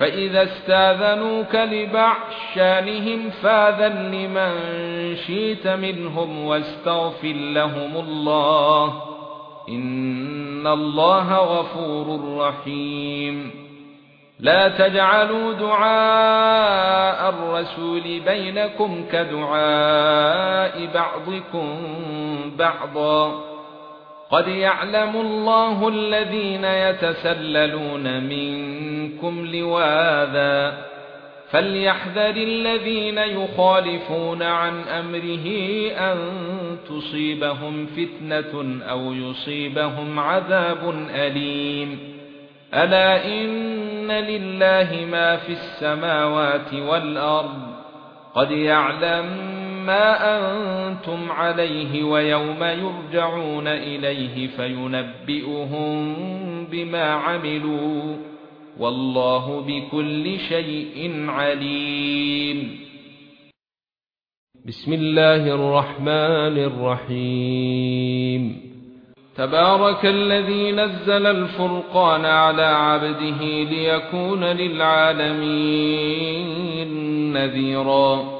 فإذا استاذنوك لبعض شانهم فاذن لمن شئت منهم واستغفر لهم الله. إن الله غفور رحيم. لا تجعلوا دعاء الرسول بينكم كدعاء بعضكم بعضا. قد يعلم الله الذين يتسللون منكم لواذا فليحذر الذين يخالفون عن أمره أن تصيبهم فتنة أو يصيبهم عذاب أليم. ألا إن لله ما في السماوات والأرض. قد يعلم ما أنتم عليه ويوم يرجعون إليه فينبئهم بما عملوا. والله بكل شيء عليم. بسم الله الرحمن الرحيم. تبارك الذي نزل الفرقان على عبده ليكون للعالمين نذيراً.